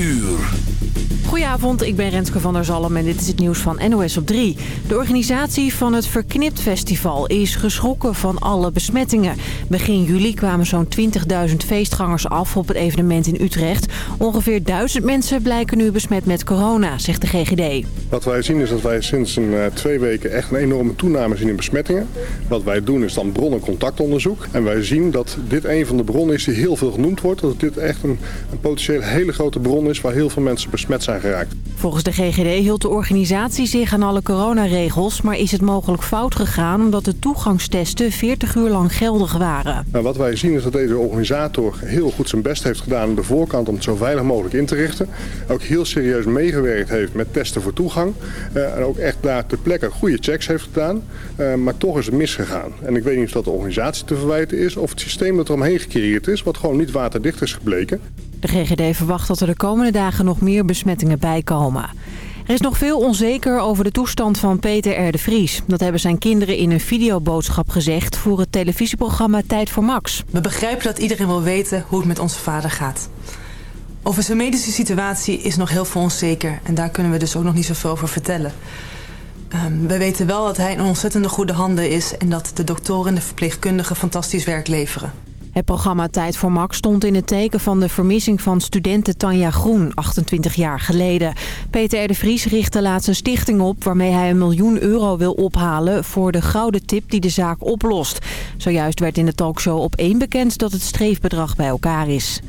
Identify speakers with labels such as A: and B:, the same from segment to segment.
A: uur.
B: Goedenavond, ik ben Renske van der Zalm en dit is het nieuws van NOS op 3. De organisatie van het Verknipt Festival is geschrokken van alle besmettingen. Begin juli kwamen zo'n 20.000 feestgangers af op het evenement in Utrecht. Ongeveer 1000 mensen blijken nu besmet met corona, zegt de GGD.
C: Wat wij zien is dat wij sinds een, uh, twee weken echt een enorme toename zien in besmettingen. Wat wij doen is dan bron- en contactonderzoek. En wij zien dat dit een van de bronnen is die heel veel genoemd wordt. Dat dit echt een, een potentieel hele grote bron is waar heel veel mensen besmet zijn.
B: Volgens de GGD hield de organisatie zich aan alle coronaregels... maar is het mogelijk fout gegaan omdat de toegangstesten 40 uur lang geldig waren.
C: Nou, wat wij zien is dat deze organisator heel goed zijn best heeft gedaan aan de voorkant... om het zo veilig mogelijk in te richten. Ook heel serieus meegewerkt heeft met testen voor toegang. Uh, en ook echt daar ter plekke goede checks heeft gedaan. Uh, maar toch is het misgegaan. En ik weet niet of dat de organisatie te verwijten is... of het systeem dat er omheen gecreëerd is... wat gewoon niet waterdicht is gebleken.
B: De GGD verwacht dat er de komende dagen nog meer besmettingen bijkomen. Er is nog veel onzeker over de toestand van Peter R. de Vries. Dat hebben zijn kinderen in een videoboodschap gezegd voor het televisieprogramma Tijd voor Max.
D: We begrijpen dat iedereen wil weten hoe het met onze vader gaat. Over zijn medische situatie is nog heel veel onzeker en daar kunnen we dus ook nog niet zoveel over vertellen. Um, we weten wel dat hij in ontzettende goede handen is en dat de doktoren en de verpleegkundigen fantastisch werk leveren.
B: Het programma Tijd voor Max stond in het teken van de vermissing van studenten Tanja Groen, 28 jaar geleden. Peter R. de Vries richtte laatst een stichting op waarmee hij een miljoen euro wil ophalen voor de gouden tip die de zaak oplost. Zojuist werd in de talkshow op één bekend dat het streefbedrag bij elkaar is.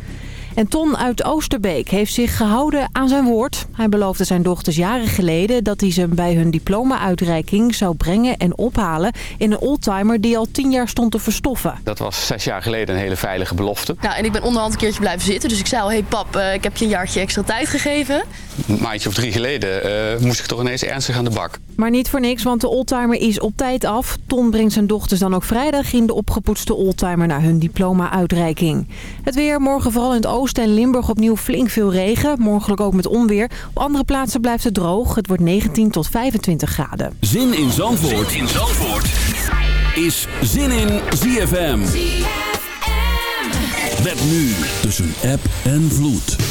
B: En Ton uit Oosterbeek heeft zich gehouden aan zijn woord. Hij beloofde zijn dochters jaren geleden dat hij ze bij hun diploma-uitreiking zou brengen en ophalen in een oldtimer die al tien jaar stond te verstoffen.
E: Dat was zes jaar geleden een hele veilige belofte.
F: Nou, en ik ben onderhand een keertje blijven zitten. Dus ik zei al, hé hey pap, uh, ik heb je een jaartje extra tijd gegeven.
E: Een maandje of drie geleden uh, moest ik toch ineens ernstig aan de bak.
B: Maar niet voor niks, want de oldtimer is op tijd af. Ton brengt zijn dochters dan ook vrijdag in de opgepoetste oldtimer naar hun diploma-uitreiking. Het weer morgen vooral in het oosten en Limburg opnieuw flink veel regen. Mogelijk ook met onweer. Op andere plaatsen blijft het droog. Het wordt 19 tot 25 graden.
A: Zin in Zandvoort, zin in Zandvoort. is Zin in ZFM. ZFM. Met nu tussen app en vloed.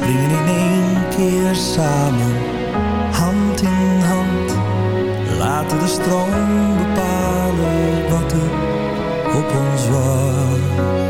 G: springen in één keer samen, hand in hand. Laten de stroom bepalen wat er op ons wacht.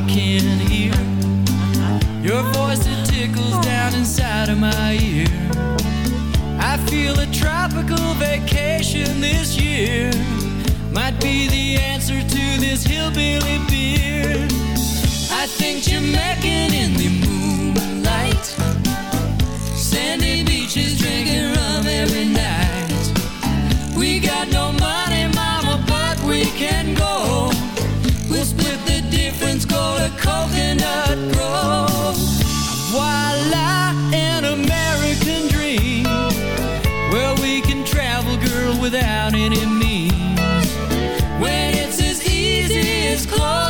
H: I can hear your voice It tickles down inside of my ear. I feel a tropical vacation this year might be the answer to this hillbilly beer. I think you're making in the moon. difference called a coconut grove. While an American dream, well, we can travel, girl, without any means. When it's as easy as close.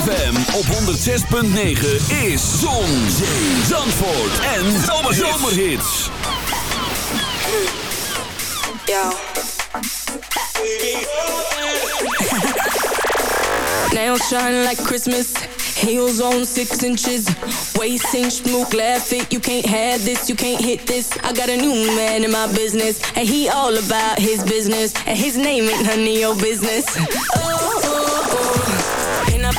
A: ZFM op 106.9 is Zon, Zandvoort en Zomerhits.
I: Yo. Now shine like Christmas. Heels on six inches. Waist inch, smoke, laugh it. You can't have this, you can't hit this. I got a new man in my business. And he all about his business. And his name ain't none of business. Oh.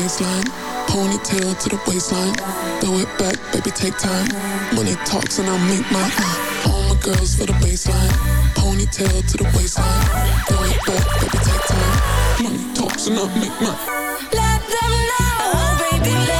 J: baseline. Ponytail to the waistline. Throw it back, baby, take time. Money talks and I make my uh. All my girls for the baseline. Ponytail to the waistline. Throw it back, baby, take time. Money talks and I make my.
I: Let them know, oh, baby, let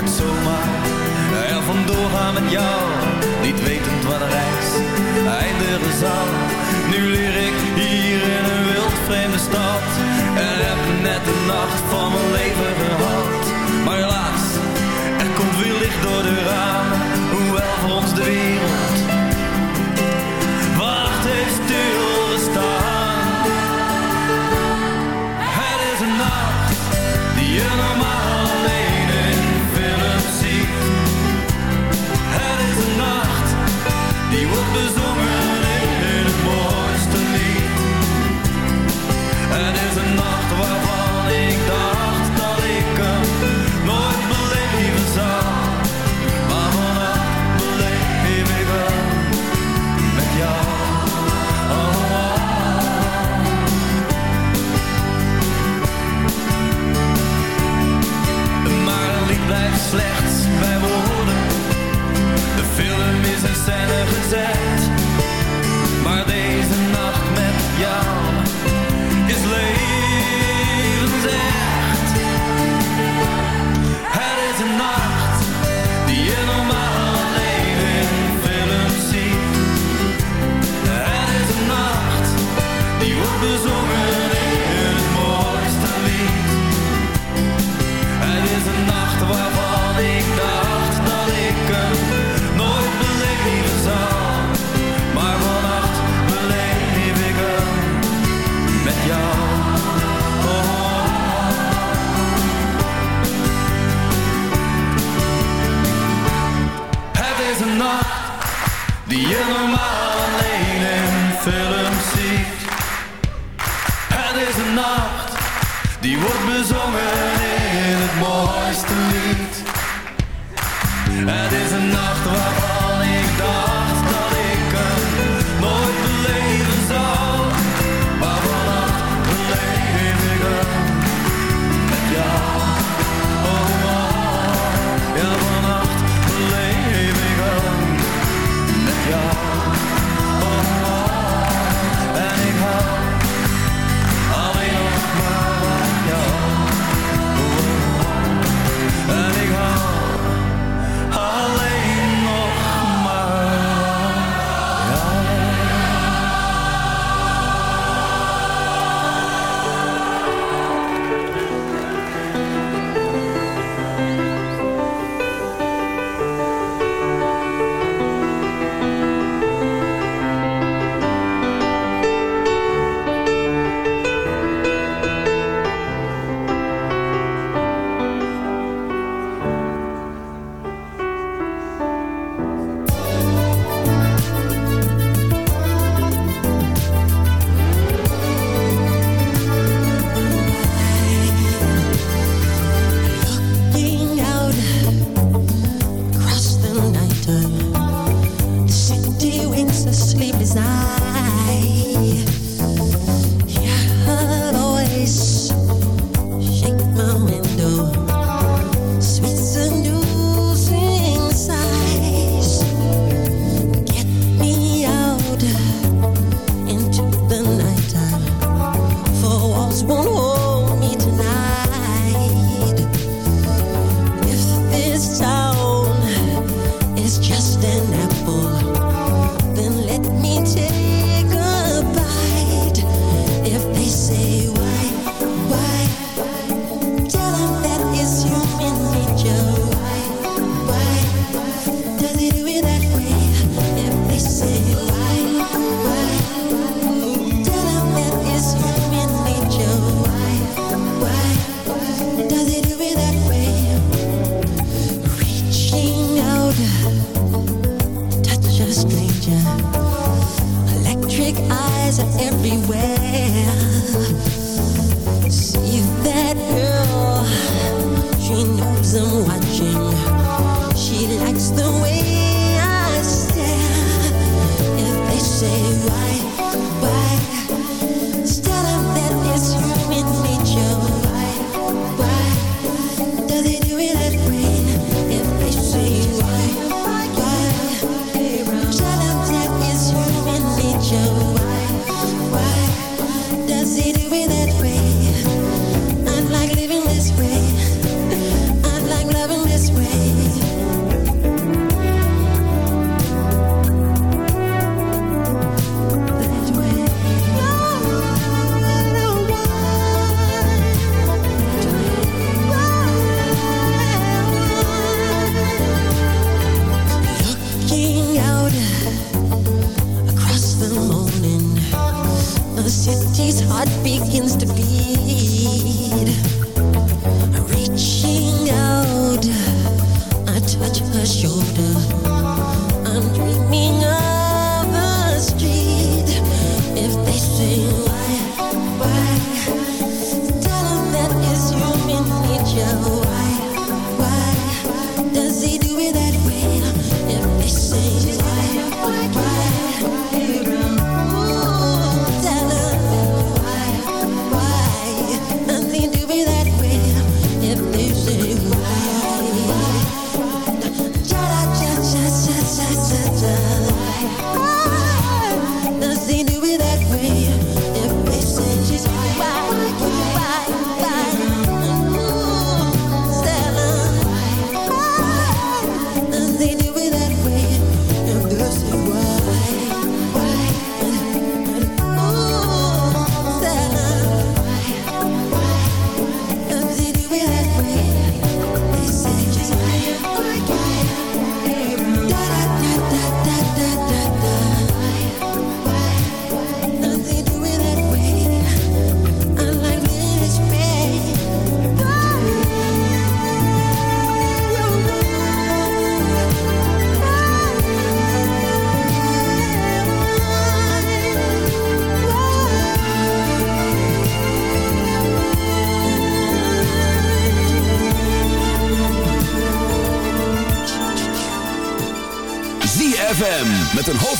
G: Het zomaar er vandoor gaan met jou, niet wetend wat de reis eindigen zal. Nu leer ik hier in een wild vreemde stad en heb net de nacht van mijn leven gehad. Maar helaas, er komt weer licht door de ramen, hoewel voor ons de wereld wacht heeft stilgestaan. Het is een nacht die je normaal wordt bezongen in het mooiste
A: where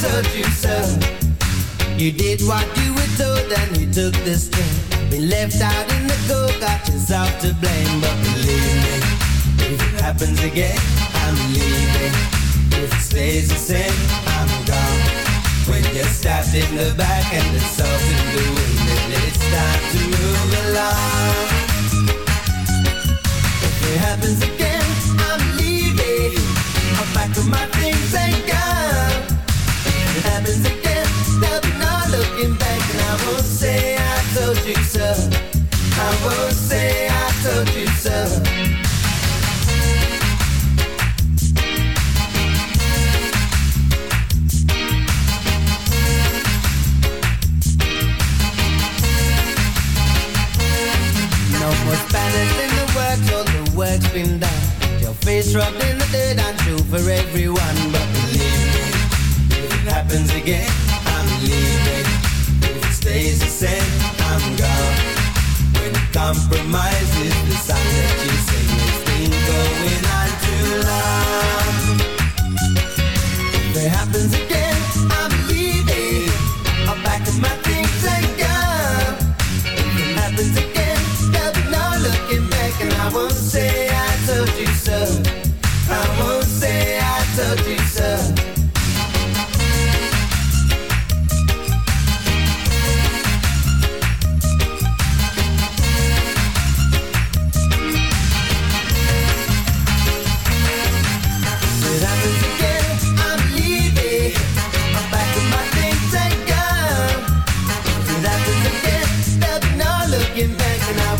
K: Told you so. You did what you were told, and you took the string. Been left out in the cold, got yourself to blame. But believe me, if it happens again, I'm leaving. If it stays the same, I'm gone. When you're stabbed in the back and the salt in the wind, it's time to move along. If it happens again, I'm leaving. I'll pack up my things and go. Happens again, there'll looking back, and I won't say I told you so. I won't say I told you so. Spanish in the works, all the work's been done. Your face rubbed in the dirt, I'm true for everyone. But happens again, I'm leaving. If it stays the same, I'm gone. When compromise is the song that you sing, it's been going on too long. If it happens again,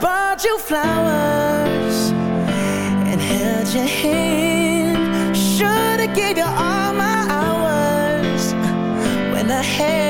L: bought you flowers and held your hand. Should've gave you all my hours when I had.